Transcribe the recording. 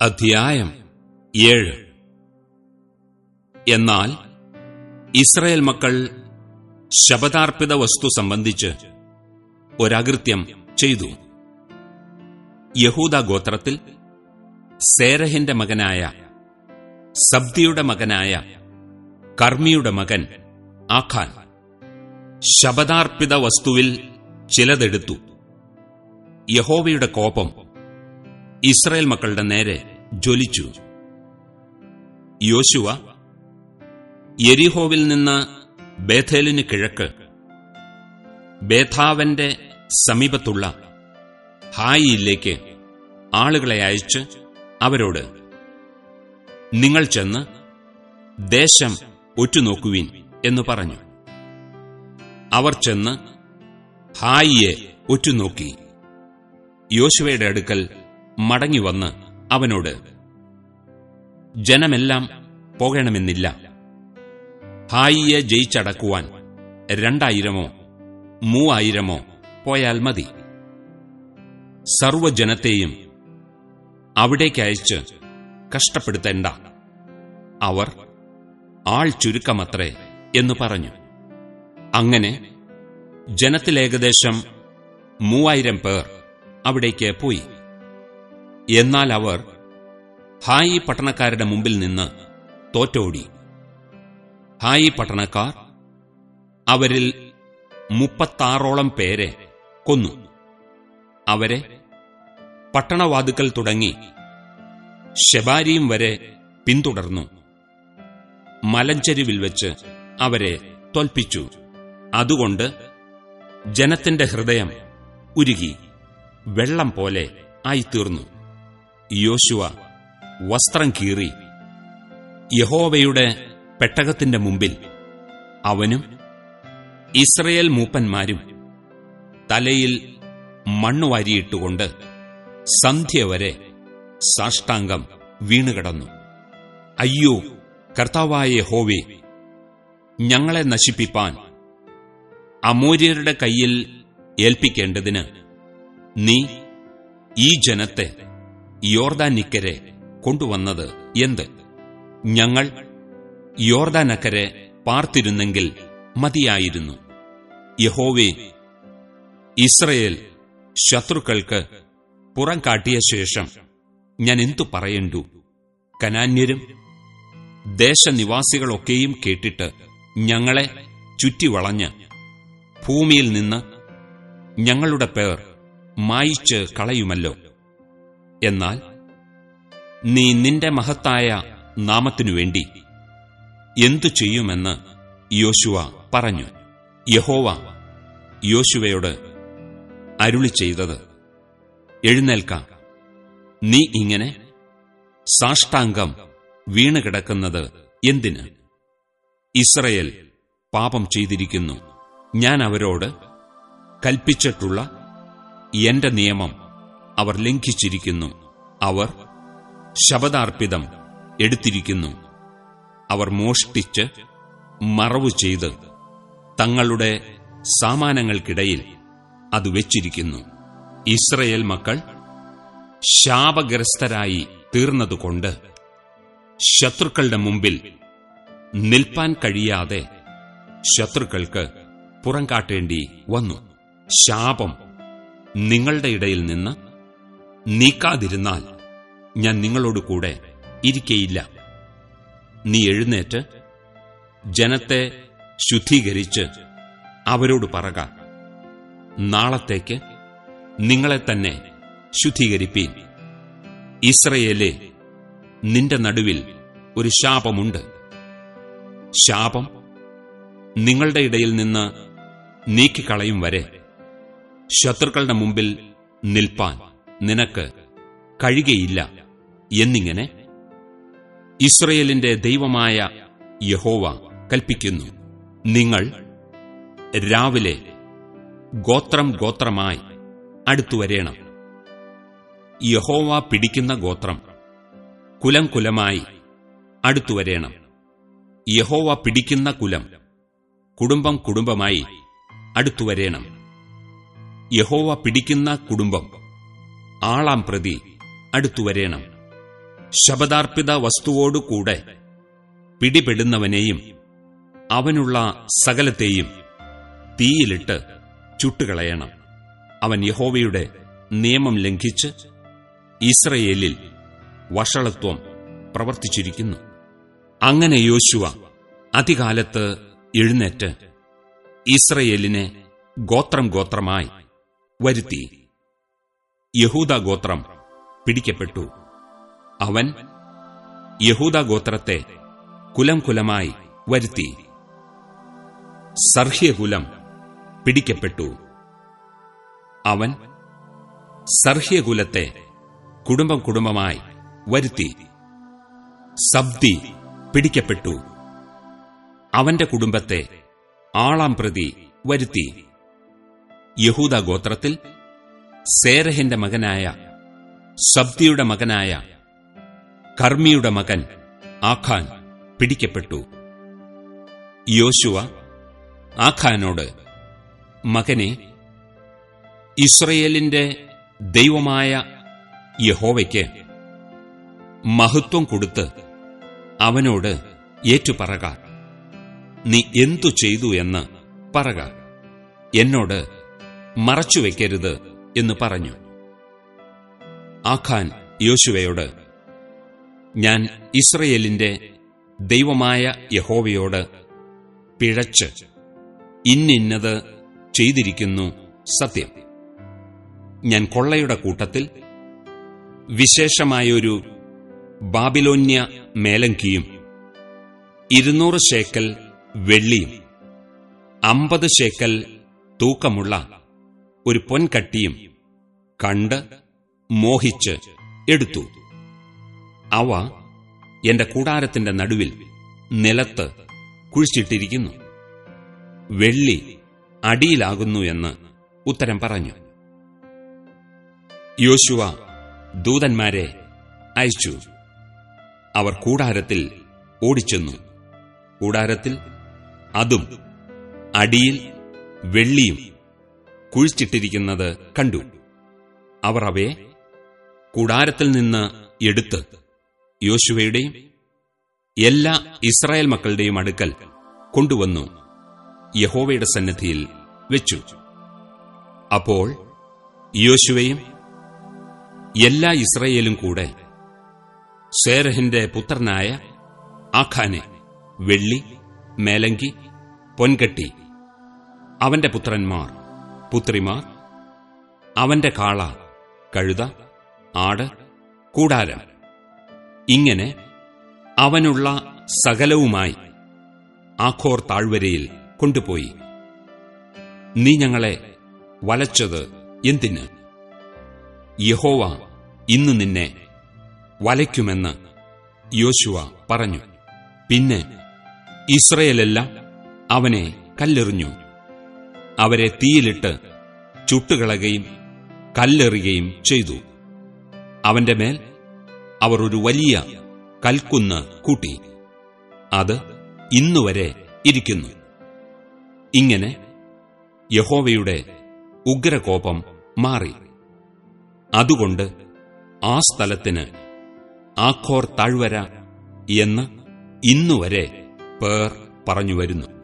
അധ്യായം ഏഴ്. എന്നാൽ ഇസ്രയേൽ മക്കൾ ശബദാർപ്പിത വസ്തു സംബന്ധിച്ച് ഒരകൃത്യം ചെയ്തു. യഹൂദ ഗോത്രത്തിൽ സേരഹിന്റെ മകനായ സബ്ദിയുടെ മകനായ കർമ്മിയുടെ മകൻ ആഖാൻ ശബദാർപ്പിത വസ്തുവിൽ ചിലതെടുത്തു. യഹോവയുടെ കോപം ഇസ്രയേൽ മക്കളുടെ നേരെ ജ്വലിച്ചു. യോശുവ യെരിഹോവിൽ നിന്ന് ബേഥേലിന് കിഴക്ക് ബേഥാവന്റെ സമീപത്തുള്ള ഹായിയിലേക്ക് ആളുകളെ അയച്ച് അവരോട് നിങ്ങൾ ചെന്ന് ദേശം ഒറ്റുനോക്കുവീൻ എന്ന് പറഞ്ഞു. അവർ ചെന്ന് ഹായിയെ ഒറ്റുനോക്കി. യോശുവയുടെ അടുക്കൽ മടങ്ങിവന്ന് അവനോട് ജനമെല്ലാം പോകണമെന്നില്ല. ഹായിയെ ജയിച്ചടക്കുവാൻ രണ്ടായിരമോ മൂവായിരമോ പോയാൽ മതി. സർവജനത്തെയും അവിടേക്കയച്ച് കഷ്ടപ്പെടുത്തേണ്ട. അവർ ആൾ ചുരുക്കമത്രേ എന്ന് പറഞ്ഞു. അങ്ങനെ ജനത്തിലേകദേശം മൂവായിരം പേർ അവിടേക്ക് പോയി. എന്നാൽ അവർ ഹായി പട്ടണക്കാരുടെ മുമ്പിൽ നിന്ന് തോറ്റോടി. ഹായി പട്ടണക്കാർ അവരിൽ മുപ്പത്താറോളം പേരെ കൊന്നു. അവരെ പട്ടണവാതുക്കൽ തുടങ്ങി ശബാരിയും വരെ പിന്തുടർന്നു. മലഞ്ചെരുവിൽ വെച്ച് അവരെ തോൽപ്പിച്ചു. അതുകൊണ്ട് ജനത്തിന്റെ ഹൃദയം ഉരുകി വെള്ളം പോലെ ആയിത്തീർന്നു. യോശുവ വസ്ത്രം കീറി. യഹോവയുടെ പെട്ടകത്തിന്റെ മുമ്പിൽ അവനും ഇസ്രയേൽ മൂപ്പന്മാരും തലയിൽ മണ്ണുവാരിയിട്ടുകൊണ്ട് സന്ധ്യ വരെ സാഷ്ടാംഗം വീണുകിടന്നു. അയ്യോ കർത്താവായ യഹോവേ ഞങ്ങളെ നശിപ്പിപ്പാൻ അമൂര്യരുടെ കയ്യിൽ ഏൽപ്പിക്കേണ്ടതിന് നീ ഈ ജനത്തെ യോർദാനിക്കരെ കൊണ്ടുവന്നത് എന്ത്? ഞങ്ങൾ യോർദാനക്കരെ പാർത്തിരുന്നെങ്കിൽ മതിയായിരുന്നു. യഹോവേ ഇസ്രയേൽ ശത്രുക്കൾക്ക് പുറം കാട്ടിയ ശേഷം ഞാൻ എന്തു പറയണ്ടു? കനാന്യരും ദേശനിവാസികളൊക്കെയും കേട്ടിട്ട് ഞങ്ങളെ ചുറ്റിവളഞ്ഞ് ഭൂമിയിൽ നിന്ന് ഞങ്ങളുടെ പേർ മായിച്ച് കളയുമല്ലോ. എന്നാൽ നീ നിന്റെ മഹത്തായ നാമത്തിനു വേണ്ടി എന്തു ചെയ്യുമെന്ന് യോശുവ പറഞ്ഞു. യഹോവ യോശുവയോട് അരുളി ചെയ്തത് എഴുന്നേൽക്ക. നീ ഇങ്ങനെ സാഷ്ടാംഗം വീണുകിടക്കുന്നത് എന്തിന്? ഇസ്രയേൽ പാപം ചെയ്തിരിക്കുന്നു. ഞാൻ അവരോട് കൽപ്പിച്ചിട്ടുള്ള എന്റെ നിയമം അവർ ലംഘിച്ചിരിക്കുന്നു. അവർ ശബദാർപ്പിതം എടുത്തിരിക്കുന്നു. അവർ മോഷ്ടിച്ച് മറവു ചെയ്ത് തങ്ങളുടെ സാമാനങ്ങൾക്കിടയിൽ അത് വെച്ചിരിക്കുന്നു. ഇസ്രയേൽ മക്കൾ ശാപഗ്രസ്തരായി തീർന്നതുകൊണ്ട് ശത്രുക്കളുടെ മുമ്പിൽ നിൽപ്പാൻ കഴിയാതെ ശത്രുക്കൾക്ക് പുറം കാട്ടേണ്ടി വന്നു. ശാപം നിങ്ങളുടെ ഇടയിൽ നിന്ന് നീക്കാതിരുന്നാൽ ഞാൻ നിങ്ങളോട് കൂടെ ഇരിക്കയില്ല. നീ എഴുന്നേറ്റ് ജനത്തെ ശുദ്ധീകരിച്ച് അവരോട് പറക. നാളത്തേക്ക് നിങ്ങളെ തന്നെ ശുദ്ധീകരിപ്പീൻ. ഇസ്രയേലെ നിന്റെ നടുവിൽ ഒരു ശാപമുണ്ട്. ശാപം നിങ്ങളുടെ ഇടയിൽ നിന്ന് നീക്കിക്കളയും വരെ ശത്രുക്കളുടെ മുമ്പിൽ നിൽപ്പാൻ. നിനക്ക് കഴിയുകയില്ല എന്നിങ്ങനെ ഇസ്രയേലിന്റെ ദൈവമായ യഹോവ കൽപ്പിക്കുന്നു. നിങ്ങൾ രാവിലെ ഗോത്രം ഗോത്രമായി അടുത്തുവരേണം യഹോവ പിടിക്കുന്ന ഗോത്രം കുലം കുലമായി അടുത്തുവരേണം യഹോവ പിടിക്കുന്ന കുലം കുടുംബം കുടുംബമായി അടുത്തുവരേണം യഹോവ പിടിക്കുന്ന കുടുംബം ആളാം പ്രതി അടുത്തുവരേണം ശബദാർപ്പിത വസ്തുവോടുകൂടെ പിടിപെടുന്നവനെയും അവനുള്ള സകലത്തെയും തീയിലിട്ട് ചുട്ടുകളയണം. അവൻ യഹോവയുടെ നിയമം ലംഘിച്ച് ഇസ്രയേലിൽ വഷളത്വം പ്രവർത്തിച്ചിരിക്കുന്നു. അങ്ങനെ യോശുവ അതികാലത്ത് എഴുന്നേറ്റ് ഇസ്രയേലിനെ ഗോത്രം ഗോത്രമായി വരുത്തി. യഹൂദ ഗോത്രം പിടിക്കപ്പെട്ടു. അവൻ യഹൂദ ഗോത്രത്തെ കുലം കുലമായി വരുത്തി. സർഹ്യകുലം പിടിക്കപ്പെട്ടു. അവൻ സർഹ്യകുലത്തെ കുടുംബം കുടുംബമായി വരുത്തി. സബ്ദി പിടിക്കപ്പെട്ടു. അവന്റെ കുടുംബത്തെ ആളാം പ്രതി വരുത്തി. യഹൂദ ഗോത്രത്തിൽ സേരഹിന്റെ മകനായ സബ്ദിയുടെ മകനായ കർമ്മിയുടെ മകൻ ആഖാൻ പിടിക്കപ്പെട്ടു. യോശുവ ആഖാനോട് മകനെ ഇസ്രയേലിന്റെ ദൈവമായ യഹോവയ്ക്ക് മഹത്വം കൊടുത്ത് അവനോട് ഏറ്റുപറക. നീ എന്തു ചെയ്തു എന്ന് പറക. എന്നോട് മറച്ചുവെക്കരുത്. എന്ന് പറഞ്ഞു. ആഖാൻ യോശുവയോട് ഞാൻ ഇസ്രയേലിന്റെ ദൈവമായ യഹോവയോട് പിഴച്ച് ഇന്നിന്നത് ചെയ്തിരിക്കുന്നു സത്യം. ഞാൻ കൊള്ളയുടെ കൂട്ടത്തിൽ വിശേഷമായൊരു ബാബിലോന്യ മേലങ്കിയും ഇരുന്നൂറ് ശേക്കൽ വെള്ളിയും അമ്പത് ശേക്കൽ തൂക്കമുള്ള ഒരു പൊൻകട്ടിയും കണ്ട് മോഹിച്ച് എടുത്തു. അവ എന്റെ കൂടാരത്തിന്റെ നടുവിൽ നിലത്ത് കുഴിച്ചിട്ടിരിക്കുന്നു. വെള്ളി അടിയിലാകുന്നു എന്ന് ഉത്തരം പറഞ്ഞു. യോശുവ ദൂതന്മാരെ അയച്ചു. അവർ കൂടാരത്തിൽ ഓടിച്ചെന്നു. കൂടാരത്തിൽ അതും അടിയിൽ വെള്ളിയും കുഴിച്ചിട്ടിരിക്കുന്നത് കണ്ടു. അവർ അവയെ കൂടാരത്തിൽ നിന്ന് എടുത്ത് യോശുവയുടെയും എല്ലാ ഇസ്രായേൽ മക്കളുടെയും അടുക്കൽ കൊണ്ടുവന്നു യഹോവയുടെ സന്നിധിയിൽ വെച്ചു. അപ്പോൾ യോശുവയും എല്ലാ ഇസ്രയേലും കൂടെ സേരഹിന്റെ പുത്രനായ ആഖാനെ വെള്ളി മേലങ്കി പൊൻകട്ടി അവന്റെ പുത്രന്മാർ പുത്രിമാർ അവന്റെ കാള കഴുത ആട് കൂടാരം. ഇങ്ങനെ അവനുള്ള സകലവുമായി ആഖോർ താഴ്വരയിൽ കൊണ്ടുപോയി. നീ ഞങ്ങളെ വലച്ചത് എന്തിന്? യഹോവ ഇന്ന് നിന്നെ വലയ്ക്കുമെന്ന് യോശുവ പറഞ്ഞു. പിന്നെ ഇസ്രയേലെല്ലാം അവനെ കല്ലെറിഞ്ഞു. അവരെ തീയിലിട്ട് ചുട്ടുകളയുകയും കല്ലെറിയുകയും ചെയ്തു. അവന്റെ മേൽ അവർ ഒരു വലിയ കൽക്കുന്ന് കൂട്ടി. അത് ഇന്നുവരെ ഇരിക്കുന്നു. ഇങ്ങനെ യഹോവയുടെ ഉഗ്രകോപം മാറി. അതുകൊണ്ട് ആ സ്ഥലത്തിന് ആഖോർ താഴ്വര എന്ന് ഇന്നുവരെ പേർ പറഞ്ഞുവരുന്നു